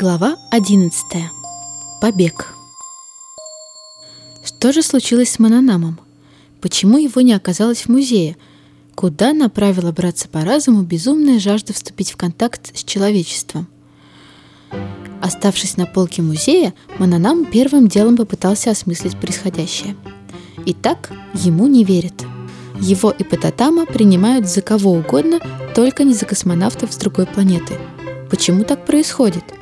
Глава 11. Побег. Что же случилось с Мананамом? Почему его не оказалось в музее? Куда направила браться по разуму безумная жажда вступить в контакт с человечеством? Оставшись на полке музея, Мананам первым делом попытался осмыслить происходящее. Итак, ему не верят. Его и Пататама принимают за кого угодно, только не за космонавтов с другой планеты. Почему так происходит –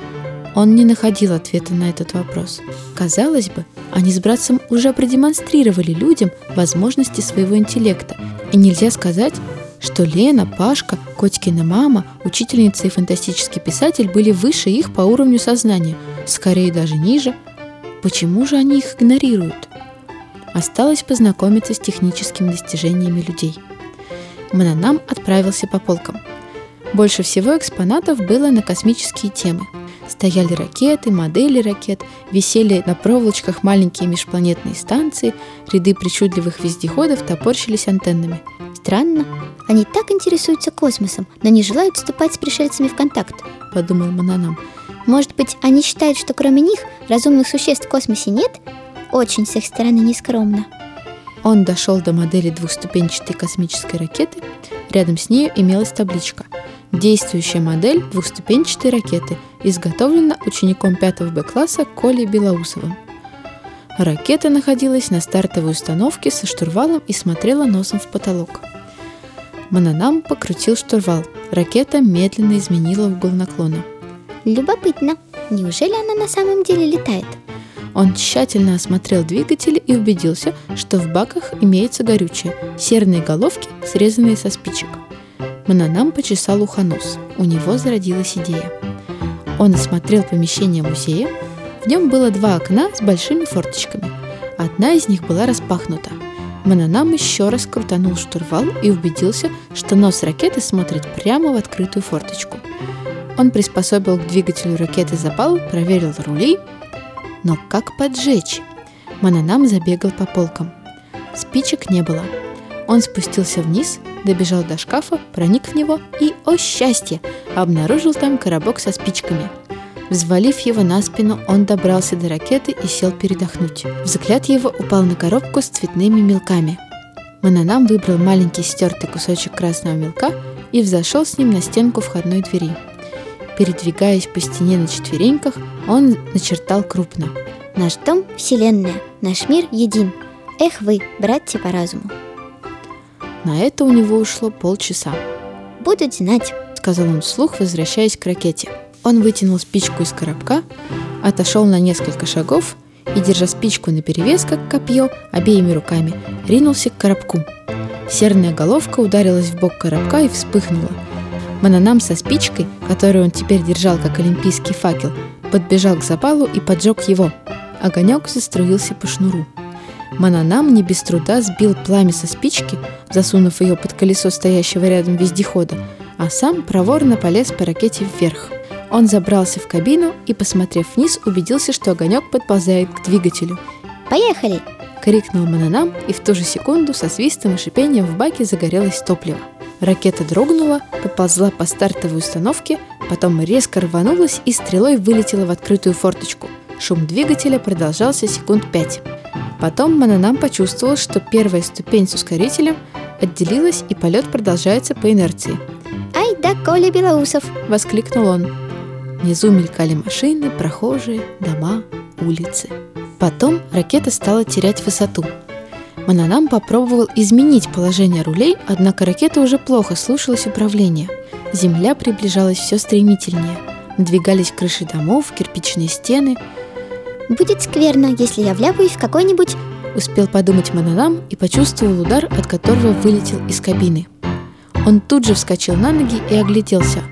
он не находил ответа на этот вопрос. Казалось бы, они с братцем уже продемонстрировали людям возможности своего интеллекта. И нельзя сказать, что Лена, Пашка, Котькина мама, учительница и фантастический писатель были выше их по уровню сознания, скорее даже ниже. Почему же они их игнорируют? Осталось познакомиться с техническими достижениями людей. Мананам отправился по полкам. Больше всего экспонатов было на космические темы – Стояли ракеты, модели ракет, висели на проволочках маленькие межпланетные станции, ряды причудливых вездеходов топорщились антеннами. Странно, они так интересуются космосом, но не желают вступать с пришельцами в контакт, подумал Мананам. Может быть, они считают, что кроме них разумных существ в космосе нет? Очень с их стороны нескромно. Он дошел до модели двухступенчатой космической ракеты. Рядом с нею имелась табличка – Действующая модель двухступенчатой ракеты изготовлена учеником 5 Б-класса Колей Белоусовым. Ракета находилась на стартовой установке со штурвалом и смотрела носом в потолок. Мананам покрутил штурвал. Ракета медленно изменила угол наклона. Любопытно. Неужели она на самом деле летает? Он тщательно осмотрел двигатели и убедился, что в баках имеется горючее, серные головки, срезанные со спичек – Мананам почесал ухонос. У него зародилась идея. Он осмотрел помещение музея. В нем было два окна с большими форточками. Одна из них была распахнута. Мананам еще раз крутанул штурвал и убедился, что нос ракеты смотрит прямо в открытую форточку. Он приспособил к двигателю ракеты запал, проверил рули. Но как поджечь? Мананам забегал по полкам. Спичек не было. Он спустился вниз, добежал до шкафа, проник в него и, о счастье, обнаружил там коробок со спичками. Взвалив его на спину, он добрался до ракеты и сел передохнуть. Взгляд его упал на коробку с цветными мелками. Мананам выбрал маленький стертый кусочек красного мелка и взошел с ним на стенку входной двери. Передвигаясь по стене на четвереньках, он начертал крупно. «Наш дом – Вселенная, наш мир един. Эх вы, братья по разуму!» На это у него ушло полчаса. «Будут знать», — сказал он вслух, возвращаясь к ракете. Он вытянул спичку из коробка, отошел на несколько шагов и, держа спичку на перевес, как копье, обеими руками, ринулся к коробку. Серная головка ударилась в бок коробка и вспыхнула. Мананам со спичкой, которую он теперь держал как олимпийский факел, подбежал к запалу и поджег его. Огонек заструился по шнуру. Мананам не без труда сбил пламя со спички, засунув ее под колесо стоящего рядом вездехода, а сам проворно полез по ракете вверх. Он забрался в кабину и, посмотрев вниз, убедился, что огонек подползает к двигателю. «Поехали!» — крикнул Мананам, и в ту же секунду со свистом и шипением в баке загорелось топливо. Ракета дрогнула, поползла по стартовой установке, потом резко рванулась и стрелой вылетела в открытую форточку. Шум двигателя продолжался секунд пять. Потом Мананам почувствовал, что первая ступень с ускорителем отделилась, и полет продолжается по инерции. «Ай да, Коля Белоусов!» – воскликнул он. Внизу мелькали машины, прохожие, дома, улицы. Потом ракета стала терять высоту. Мананам попробовал изменить положение рулей, однако ракета уже плохо слушалась управления. Земля приближалась все стремительнее. Надвигались крыши домов, кирпичные стены – Будет скверно, если я вляпаюсь в какой-нибудь...» Успел подумать Мананам и почувствовал удар, от которого вылетел из кабины. Он тут же вскочил на ноги и огляделся.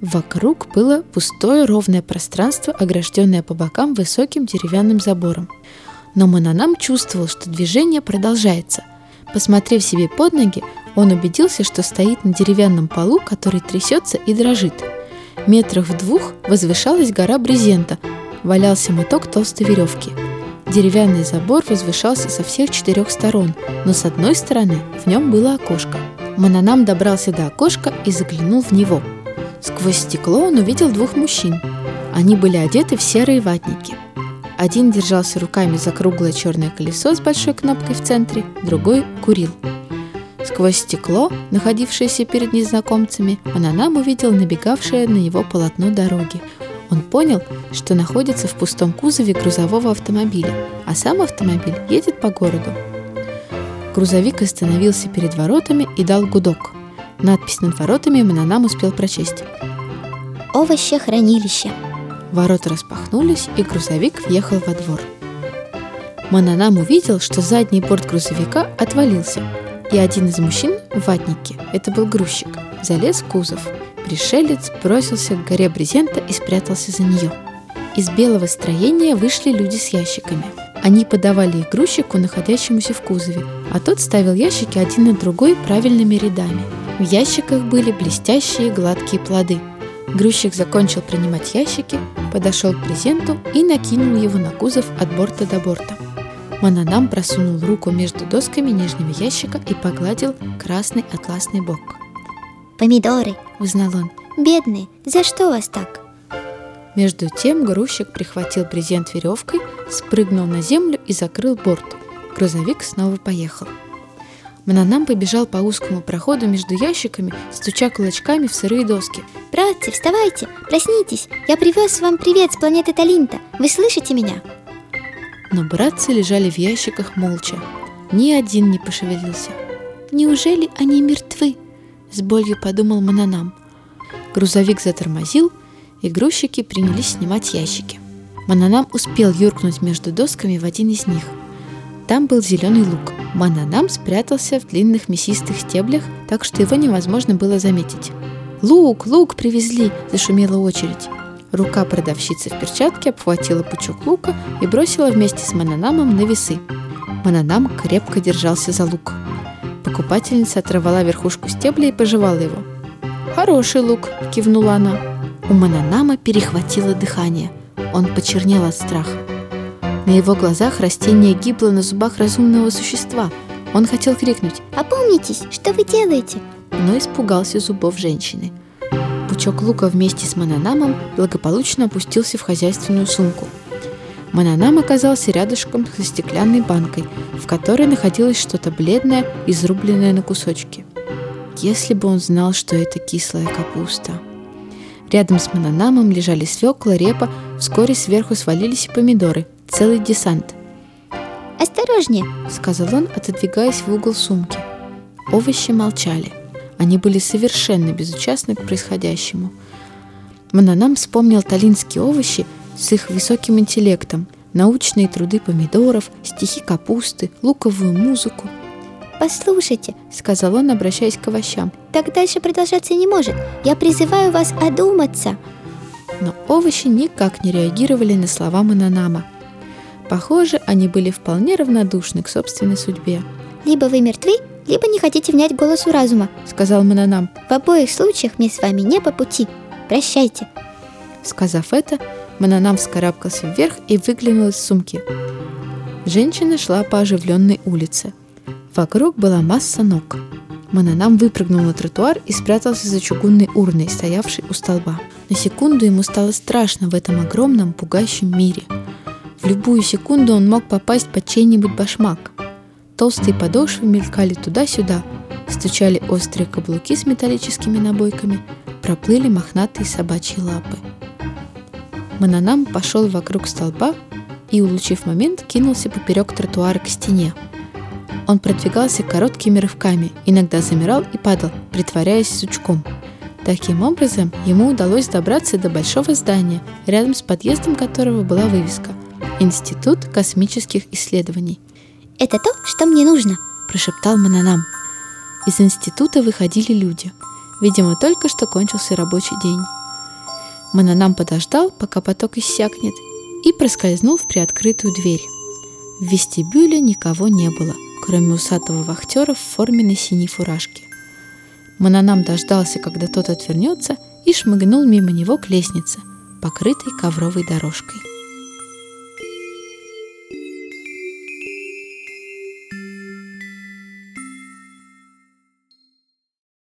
Вокруг было пустое ровное пространство, огражденное по бокам высоким деревянным забором. Но Мананам чувствовал, что движение продолжается. Посмотрев себе под ноги, он убедился, что стоит на деревянном полу, который трясется и дрожит. Метрах в двух возвышалась гора брезента, валялся моток толстой веревки. Деревянный забор возвышался со всех четырех сторон, но с одной стороны в нем было окошко. Мананам добрался до окошка и заглянул в него. Сквозь стекло он увидел двух мужчин. Они были одеты в серые ватники. Один держался руками за круглое черное колесо с большой кнопкой в центре, другой курил. Сквозь стекло, находившееся перед незнакомцами, Мананам увидел набегавшее на него полотно дороги. Он понял, что находится в пустом кузове грузового автомобиля, а сам автомобиль едет по городу. Грузовик остановился перед воротами и дал гудок. Надпись над воротами Мананам успел прочесть. Овощехранилище. Ворота распахнулись, и грузовик въехал во двор. Мананам увидел, что задний борт грузовика отвалился, и один из мужчин в ватнике, это был грузчик, залез в кузов. Пришелец бросился к горе брезента и спрятался за нее. Из белого строения вышли люди с ящиками. Они подавали их грузчику, находящемуся в кузове, а тот ставил ящики один на другой правильными рядами. В ящиках были блестящие гладкие плоды. Грузчик закончил принимать ящики, подошел к брезенту и накинул его на кузов от борта до борта. Мананам просунул руку между досками нижнего ящика и погладил красный атласный бок. «Помидоры!» – узнал он. «Бедные, за что вас так?» Между тем грузчик прихватил брезент веревкой, спрыгнул на землю и закрыл борт. Грузовик снова поехал. Мананам побежал по узкому проходу между ящиками, стуча кулачками в сырые доски. «Братцы, вставайте! Проснитесь! Я привез вам привет с планеты Талинта! Вы слышите меня?» Но братцы лежали в ящиках молча. Ни один не пошевелился. «Неужели они мертвы?» – с болью подумал Мананам. Грузовик затормозил – и грузчики принялись снимать ящики. Мананам успел юркнуть между досками в один из них. Там был зеленый лук. Мананам спрятался в длинных мясистых стеблях, так что его невозможно было заметить. «Лук, лук привезли!» – зашумела очередь. Рука продавщицы в перчатке обхватила пучок лука и бросила вместе с Мананамом на весы. Мананам крепко держался за лук. Покупательница оторвала верхушку стебля и пожевала его. «Хороший лук!» – кивнула она. У Мананама перехватило дыхание. Он почернел от страха. На его глазах растение гибло на зубах разумного существа. Он хотел крикнуть «Опомнитесь, что вы делаете?» но испугался зубов женщины. Пучок лука вместе с Мананамом благополучно опустился в хозяйственную сумку. Мананам оказался рядышком со стеклянной банкой, в которой находилось что-то бледное, изрубленное на кусочки. Если бы он знал, что это кислая капуста. Рядом с Мананамом лежали свекла, репа, вскоре сверху свалились и помидоры, целый десант. «Осторожнее!» — сказал он, отодвигаясь в угол сумки. Овощи молчали. Они были совершенно безучастны к происходящему. Мананам вспомнил талинские овощи с их высоким интеллектом, научные труды помидоров, стихи капусты, луковую музыку — «Послушайте», — сказал он, обращаясь к овощам. «Так дальше продолжаться не может. Я призываю вас одуматься». Но овощи никак не реагировали на слова Мананама. Похоже, они были вполне равнодушны к собственной судьбе. «Либо вы мертвы, либо не хотите внять голосу разума», — сказал Мананам. «В обоих случаях мне с вами не по пути. Прощайте». Сказав это, Мананам вскарабкался вверх и выглянул из сумки. Женщина шла по оживленной улице — Вокруг была масса ног. Мананам выпрыгнул на тротуар и спрятался за чугунной урной, стоявшей у столба. На секунду ему стало страшно в этом огромном, пугающем мире. В любую секунду он мог попасть под чей-нибудь башмак. Толстые подошвы мелькали туда-сюда, стучали острые каблуки с металлическими набойками, проплыли мохнатые собачьи лапы. Мананам пошел вокруг столба и, улучив момент, кинулся поперек тротуара к стене – он продвигался короткими рывками, иногда замирал и падал, притворяясь сучком. Таким образом, ему удалось добраться до большого здания, рядом с подъездом которого была вывеска «Институт космических исследований». «Это то, что мне нужно», – прошептал Мананам. Из института выходили люди. Видимо, только что кончился рабочий день. Мананам подождал, пока поток иссякнет, и проскользнул в приоткрытую дверь. В вестибюле никого не было – кроме усатого вахтера в форменной синей фуражке. Мананам дождался, когда тот отвернется, и шмыгнул мимо него к лестнице, покрытой ковровой дорожкой.